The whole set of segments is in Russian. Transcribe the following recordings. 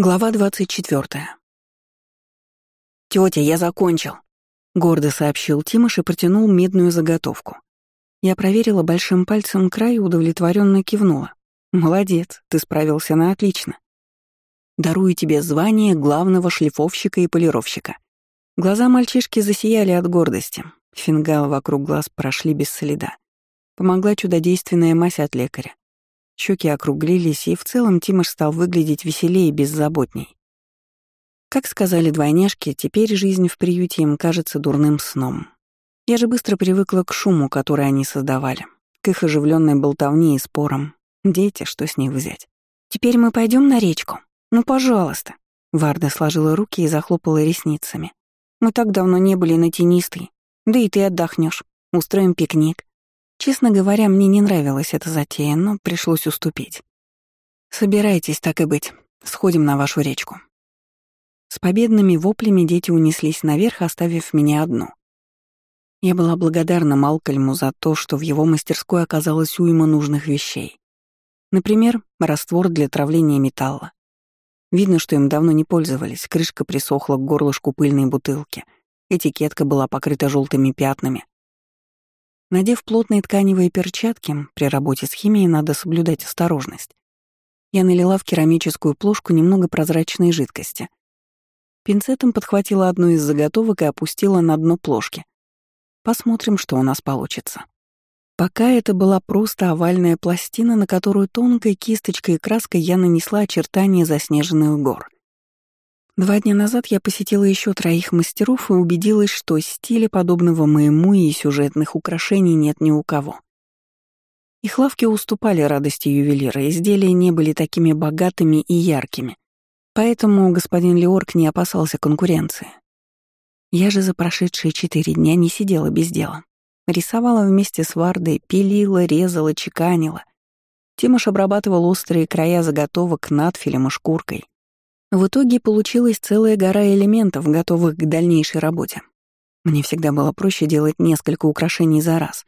Глава 24. «Тётя, я закончил», — гордо сообщил Тимош и протянул медную заготовку. Я проверила большим пальцем край и удовлетворенно кивнула. «Молодец, ты справился на отлично. Дарую тебе звание главного шлифовщика и полировщика». Глаза мальчишки засияли от гордости. Фингалы вокруг глаз прошли без следа. Помогла чудодейственная мазь от лекаря. Щеки округлились, и в целом Тимош стал выглядеть веселее и беззаботней. Как сказали двойняшки, теперь жизнь в приюте им кажется дурным сном. Я же быстро привыкла к шуму, который они создавали, к их оживленной болтовне и спорам. Дети, что с них взять? «Теперь мы пойдем на речку? Ну, пожалуйста». Варда сложила руки и захлопала ресницами. «Мы так давно не были на тенистой. Да и ты отдохнешь. Устроим пикник. Честно говоря, мне не нравилась эта затея, но пришлось уступить. «Собирайтесь, так и быть. Сходим на вашу речку». С победными воплями дети унеслись наверх, оставив меня одну. Я была благодарна Малкольму за то, что в его мастерской оказалось уйма нужных вещей. Например, раствор для травления металла. Видно, что им давно не пользовались, крышка присохла к горлышку пыльной бутылки, этикетка была покрыта желтыми пятнами, Надев плотные тканевые перчатки, при работе с химией надо соблюдать осторожность. Я налила в керамическую плошку немного прозрачной жидкости. Пинцетом подхватила одну из заготовок и опустила на дно плошки. Посмотрим, что у нас получится. Пока это была просто овальная пластина, на которую тонкой кисточкой и краской я нанесла очертания заснеженных гор — Два дня назад я посетила еще троих мастеров и убедилась, что стиля, подобного моему, и сюжетных украшений нет ни у кого. Их лавки уступали радости ювелира, изделия не были такими богатыми и яркими, поэтому господин Леорк не опасался конкуренции. Я же за прошедшие четыре дня не сидела без дела. Рисовала вместе с Вардой, пилила, резала, чеканила. Тимош обрабатывал острые края заготовок надфилем и шкуркой. В итоге получилась целая гора элементов, готовых к дальнейшей работе. Мне всегда было проще делать несколько украшений за раз.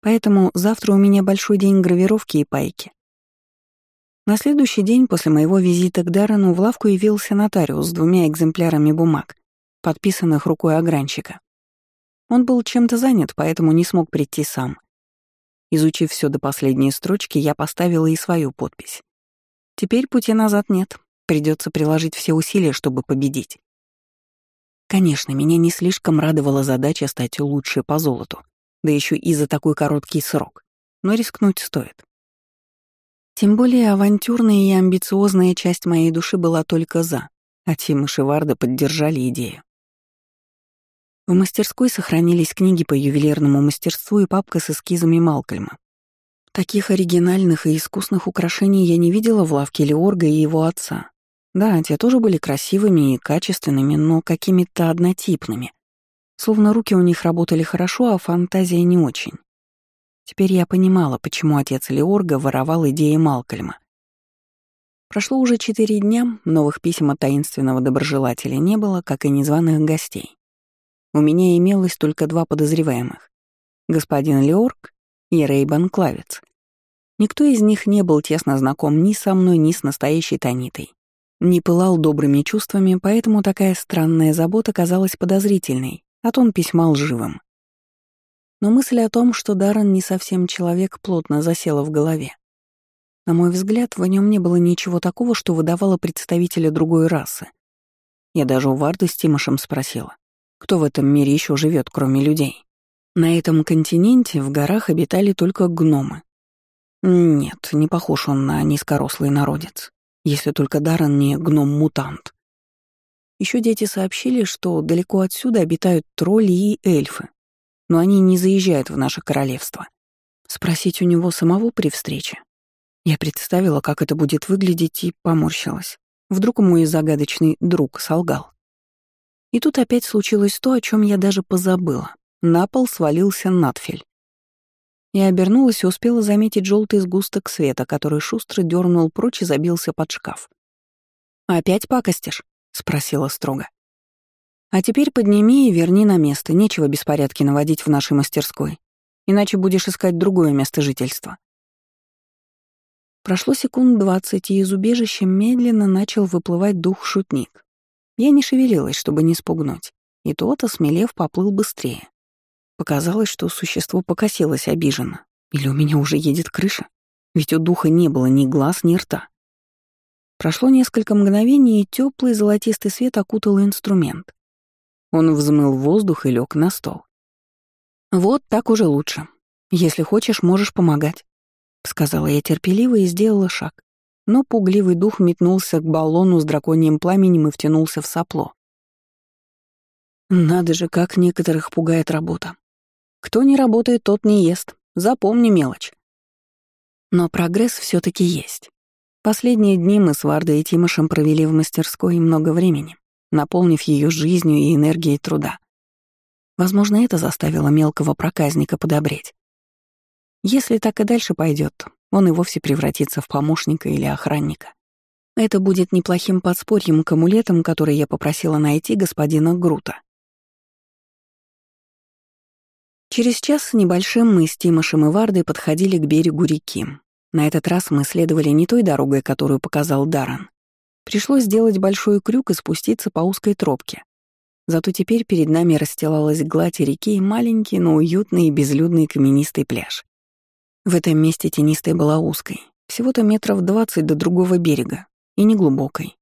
Поэтому завтра у меня большой день гравировки и пайки. На следующий день после моего визита к Даррену в лавку явился нотариус с двумя экземплярами бумаг, подписанных рукой огранщика. Он был чем-то занят, поэтому не смог прийти сам. Изучив все до последней строчки, я поставила и свою подпись. Теперь пути назад нет. Придется приложить все усилия, чтобы победить. Конечно, меня не слишком радовала задача стать лучше по золоту, да еще и за такой короткий срок, но рискнуть стоит. Тем более авантюрная и амбициозная часть моей души была только «за», а Тим и Шеварда поддержали идею. В мастерской сохранились книги по ювелирному мастерству и папка с эскизами Малкольма. Таких оригинальных и искусных украшений я не видела в лавке Леорга и его отца, да, те тоже были красивыми и качественными, но какими-то однотипными. Словно руки у них работали хорошо, а фантазия не очень. Теперь я понимала, почему отец Леорга воровал идеи Малкольма. Прошло уже четыре дня, новых писем от таинственного доброжелателя не было, как и незваных гостей. У меня имелось только два подозреваемых — господин Леорг и Рейбан Клавец. Никто из них не был тесно знаком ни со мной, ни с настоящей Танитой не пылал добрыми чувствами, поэтому такая странная забота казалась подозрительной, а тон письма лживым. Но мысль о том, что Даррен не совсем человек, плотно засела в голове. На мой взгляд, в нем не было ничего такого, что выдавало представителя другой расы. Я даже у Варды с Тимошем спросила, кто в этом мире еще живет, кроме людей. На этом континенте в горах обитали только гномы. Нет, не похож он на низкорослый народец если только Даррен не гном-мутант. Еще дети сообщили, что далеко отсюда обитают тролли и эльфы, но они не заезжают в наше королевство. Спросить у него самого при встрече. Я представила, как это будет выглядеть, и поморщилась. Вдруг мой загадочный друг солгал. И тут опять случилось то, о чем я даже позабыла. На пол свалился надфиль. Я обернулась и успела заметить желтый сгусток света, который шустро дернул прочь и забился под шкаф. «Опять пакостишь?» — спросила строго. «А теперь подними и верни на место, нечего беспорядки наводить в нашей мастерской, иначе будешь искать другое место жительства». Прошло секунд двадцать, и из убежища медленно начал выплывать дух-шутник. Я не шевелилась, чтобы не спугнуть, и тот, осмелев, поплыл быстрее. Показалось, что существо покосилось обиженно. Или у меня уже едет крыша? Ведь у духа не было ни глаз, ни рта. Прошло несколько мгновений, и теплый золотистый свет окутал инструмент. Он взмыл воздух и лег на стол. «Вот так уже лучше. Если хочешь, можешь помогать», — сказала я терпеливо и сделала шаг. Но пугливый дух метнулся к баллону с драконьим пламенем и втянулся в сопло. Надо же, как некоторых пугает работа. Кто не работает, тот не ест. Запомни мелочь. Но прогресс все таки есть. Последние дни мы с Вардой и Тимошем провели в мастерской много времени, наполнив ее жизнью и энергией труда. Возможно, это заставило мелкого проказника подобреть. Если так и дальше пойдет, он и вовсе превратится в помощника или охранника. Это будет неплохим подспорьем к амулетам, которые я попросила найти господина Грута. Через час с небольшим мы с Тимошем и Вардой подходили к берегу реки, на этот раз мы следовали не той дорогой, которую показал Даран. Пришлось сделать большой крюк и спуститься по узкой тропке. Зато теперь перед нами расстилалась гладь реки и маленький, но уютный и безлюдный каменистый пляж. В этом месте тенистой была узкой, всего-то метров двадцать до другого берега, и неглубокой.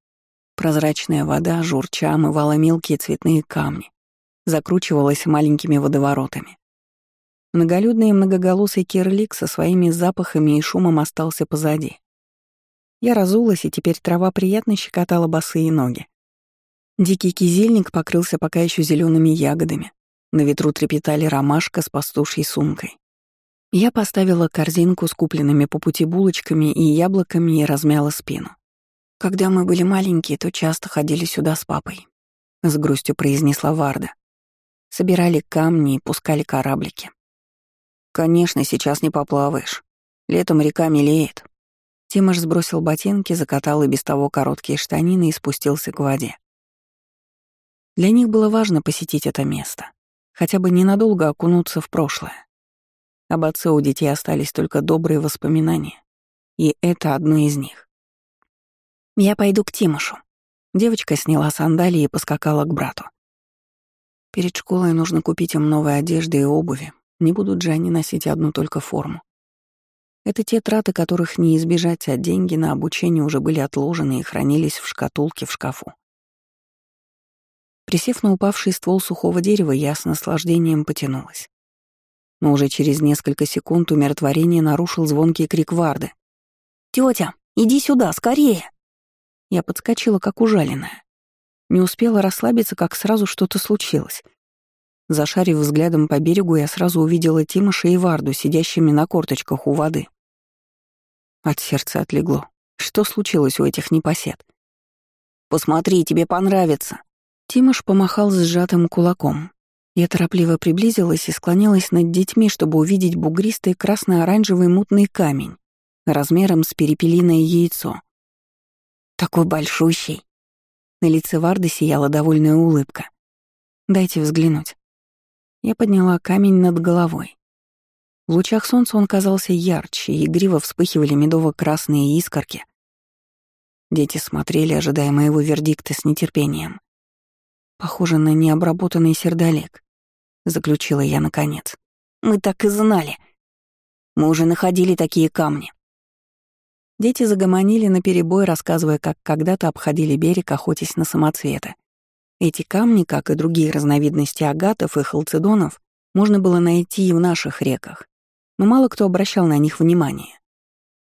Прозрачная вода, журча, омывала мелкие цветные камни, закручивалась маленькими водоворотами. Многолюдный и многоголосый кирлик со своими запахами и шумом остался позади. Я разулась, и теперь трава приятно щекотала босые ноги. Дикий кизельник покрылся пока еще зелеными ягодами. На ветру трепетали ромашка с пастушьей сумкой. Я поставила корзинку с купленными по пути булочками и яблоками и размяла спину. Когда мы были маленькие, то часто ходили сюда с папой. С грустью произнесла Варда. Собирали камни и пускали кораблики. «Конечно, сейчас не поплаваешь. Летом река мелеет». Тимош сбросил ботинки, закатал и без того короткие штанины и спустился к воде. Для них было важно посетить это место, хотя бы ненадолго окунуться в прошлое. Об отце у детей остались только добрые воспоминания, и это одно из них. «Я пойду к Тимошу». Девочка сняла сандалии и поскакала к брату. Перед школой нужно купить им новые одежды и обуви, не будут же они носить одну только форму. Это те траты, которых не избежать, а деньги на обучение уже были отложены и хранились в шкатулке в шкафу. Присев на упавший ствол сухого дерева, я с наслаждением потянулась. Но уже через несколько секунд умиротворение нарушил звонкий крик Варды. «Тётя, иди сюда, скорее!» Я подскочила, как ужаленная. Не успела расслабиться, как сразу что-то случилось — Зашарив взглядом по берегу, я сразу увидела Тимоша и Варду, сидящими на корточках у воды. От сердца отлегло. Что случилось у этих непосед? «Посмотри, тебе понравится!» Тимош помахал сжатым кулаком. Я торопливо приблизилась и склонилась над детьми, чтобы увидеть бугристый красно-оранжевый мутный камень размером с перепелиное яйцо. «Такой большущий!» На лице Варды сияла довольная улыбка. «Дайте взглянуть». Я подняла камень над головой. В лучах солнца он казался ярче, и игриво вспыхивали медово-красные искорки. Дети смотрели, ожидая моего вердикта с нетерпением. «Похоже на необработанный сердолек», — заключила я наконец. «Мы так и знали. Мы уже находили такие камни». Дети загомонили наперебой, рассказывая, как когда-то обходили берег, охотясь на самоцветы. Эти камни, как и другие разновидности агатов и халцедонов, можно было найти и в наших реках, но мало кто обращал на них внимание.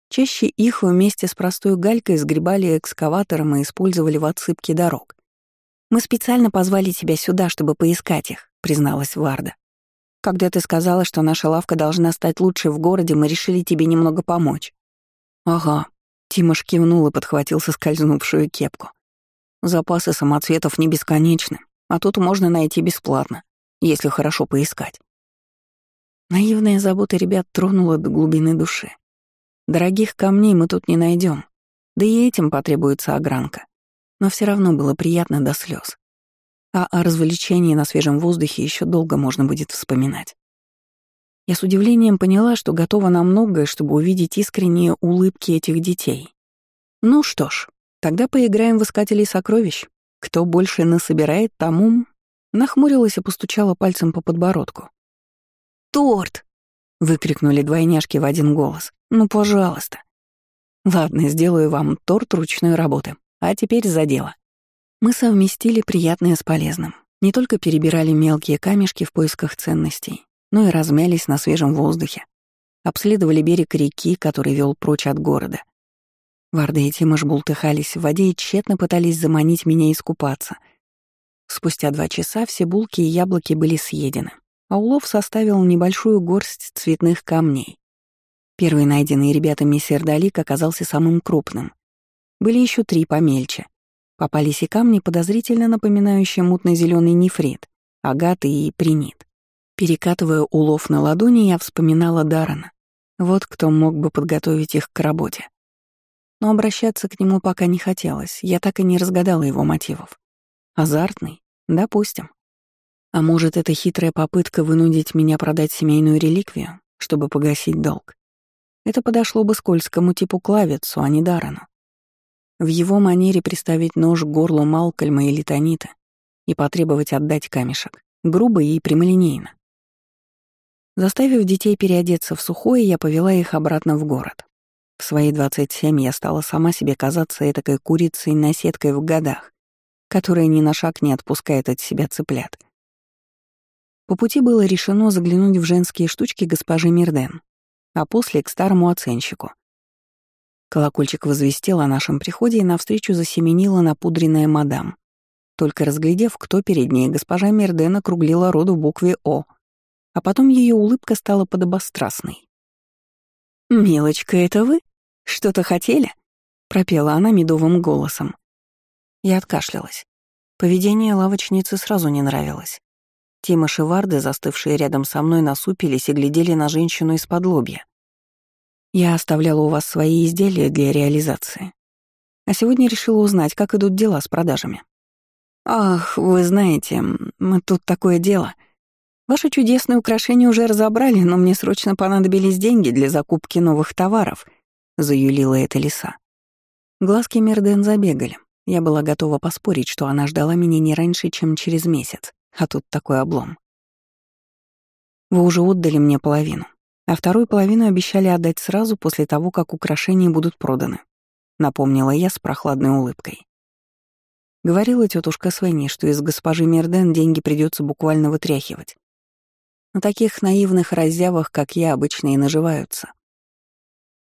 Чаще их вместе с простой галькой сгребали экскаватором и использовали в отсыпке дорог. «Мы специально позвали тебя сюда, чтобы поискать их», — призналась Варда. «Когда ты сказала, что наша лавка должна стать лучшей в городе, мы решили тебе немного помочь». «Ага», — Тимош кивнул и подхватил соскользнувшую кепку. Запасы самоцветов не бесконечны, а тут можно найти бесплатно, если хорошо поискать. Наивная забота ребят тронула до глубины души. Дорогих камней мы тут не найдем, да и этим потребуется огранка. Но все равно было приятно до слез. А о развлечении на свежем воздухе еще долго можно будет вспоминать. Я с удивлением поняла, что готова на многое, чтобы увидеть искренние улыбки этих детей. Ну что ж, тогда поиграем в искателей сокровищ. Кто больше насобирает, тому... Нахмурилась и постучала пальцем по подбородку. «Торт!» — выкрикнули двойняшки в один голос. «Ну, пожалуйста!» «Ладно, сделаю вам торт ручной работы. А теперь за дело». Мы совместили приятное с полезным. Не только перебирали мелкие камешки в поисках ценностей, но и размялись на свежем воздухе. Обследовали берег реки, который вел прочь от города. Варда и Тимош бултыхались в воде и тщетно пытались заманить меня искупаться. Спустя два часа все булки и яблоки были съедены, а улов составил небольшую горсть цветных камней. Первый найденный ребятами сердолик оказался самым крупным. Были еще три помельче. Попались и камни, подозрительно напоминающие мутно зеленый нефрит, агат и принит. Перекатывая улов на ладони, я вспоминала Дарана. Вот кто мог бы подготовить их к работе. Но обращаться к нему пока не хотелось, я так и не разгадала его мотивов. Азартный? Допустим. А может, это хитрая попытка вынудить меня продать семейную реликвию, чтобы погасить долг? Это подошло бы скользкому типу Клавицу, а не Дарану. В его манере приставить нож к горлу Малкольма или Танита и потребовать отдать камешек. Грубо и прямолинейно. Заставив детей переодеться в сухое, я повела их обратно в город. В свои 27 я стала сама себе казаться этакой курицей-наседкой в годах, которая ни на шаг не отпускает от себя цыплят. По пути было решено заглянуть в женские штучки госпожи Мирден, а после — к старому оценщику. Колокольчик возвестил о нашем приходе и навстречу засеменила напудренная мадам. Только разглядев, кто перед ней, госпожа Мирден округлила роду букве «О», а потом ее улыбка стала подобострастной. «Милочка, это вы? Что-то хотели?» — пропела она медовым голосом. Я откашлялась. Поведение лавочницы сразу не нравилось. Тима и Варды, застывшие рядом со мной, насупились и глядели на женщину из-под лобья. Я оставляла у вас свои изделия для реализации. А сегодня решила узнать, как идут дела с продажами. Ах, вы знаете, мы тут такое дело — Ваши чудесные украшения уже разобрали, но мне срочно понадобились деньги для закупки новых товаров», — заюлила эта лиса. Глазки Мерден забегали. Я была готова поспорить, что она ждала меня не раньше, чем через месяц, а тут такой облом. Вы уже отдали мне половину, а вторую половину обещали отдать сразу после того, как украшения будут проданы, напомнила я с прохладной улыбкой. Говорила тетушка Свенни, что из госпожи Мерден деньги придется буквально вытряхивать. На таких наивных раззявах, как я, обычно и наживаются.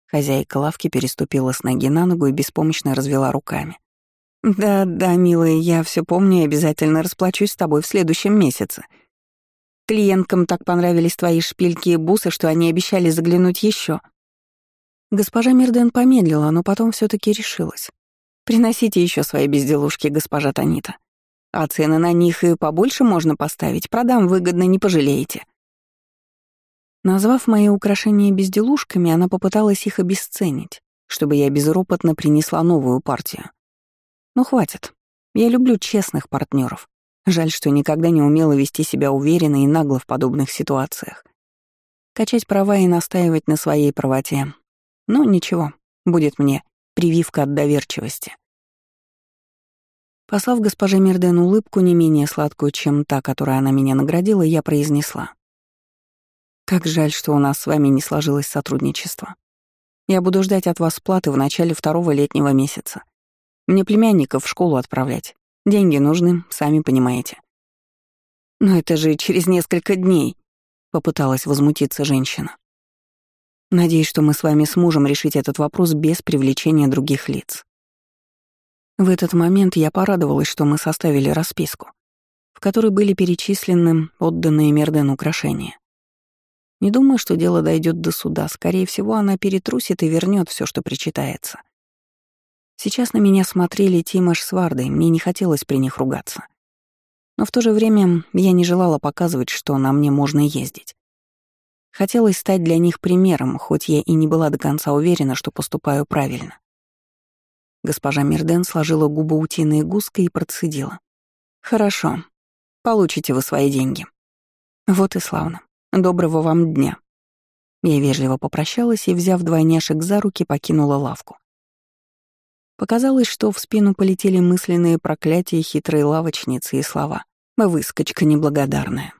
Хозяйка лавки переступила с ноги на ногу и беспомощно развела руками. «Да, да, милая, я все помню и обязательно расплачусь с тобой в следующем месяце. Клиенткам так понравились твои шпильки и бусы, что они обещали заглянуть еще. Госпожа Мирден помедлила, но потом все таки решилась. «Приносите еще свои безделушки, госпожа Танита. А цены на них и побольше можно поставить, продам выгодно, не пожалеете». Назвав мои украшения безделушками, она попыталась их обесценить, чтобы я безропотно принесла новую партию. Ну хватит. Я люблю честных партнеров. Жаль, что никогда не умела вести себя уверенно и нагло в подобных ситуациях. Качать права и настаивать на своей правоте. Но ничего, будет мне прививка от доверчивости. Послав госпоже Мирден улыбку не менее сладкую, чем та, которой она меня наградила, я произнесла. Как жаль, что у нас с вами не сложилось сотрудничество. Я буду ждать от вас платы в начале второго летнего месяца. Мне племянников в школу отправлять. Деньги нужны, сами понимаете. Но это же через несколько дней, попыталась возмутиться женщина. Надеюсь, что мы с вами сможем решить этот вопрос без привлечения других лиц. В этот момент я порадовалась, что мы составили расписку, в которой были перечислены отданные Мерден украшения. Не думаю, что дело дойдет до суда. Скорее всего, она перетрусит и вернет все, что причитается. Сейчас на меня смотрели Тимош с Вардой, мне не хотелось при них ругаться. Но в то же время я не желала показывать, что на мне можно ездить. Хотелось стать для них примером, хоть я и не была до конца уверена, что поступаю правильно. Госпожа Мирден сложила губы утиной гуской и процедила. «Хорошо. Получите вы свои деньги». Вот и славно. Доброго вам дня. Я вежливо попрощалась и, взяв двойняшек за руки, покинула лавку. Показалось, что в спину полетели мысленные проклятия хитрой лавочницы и слова «Выскочка неблагодарная».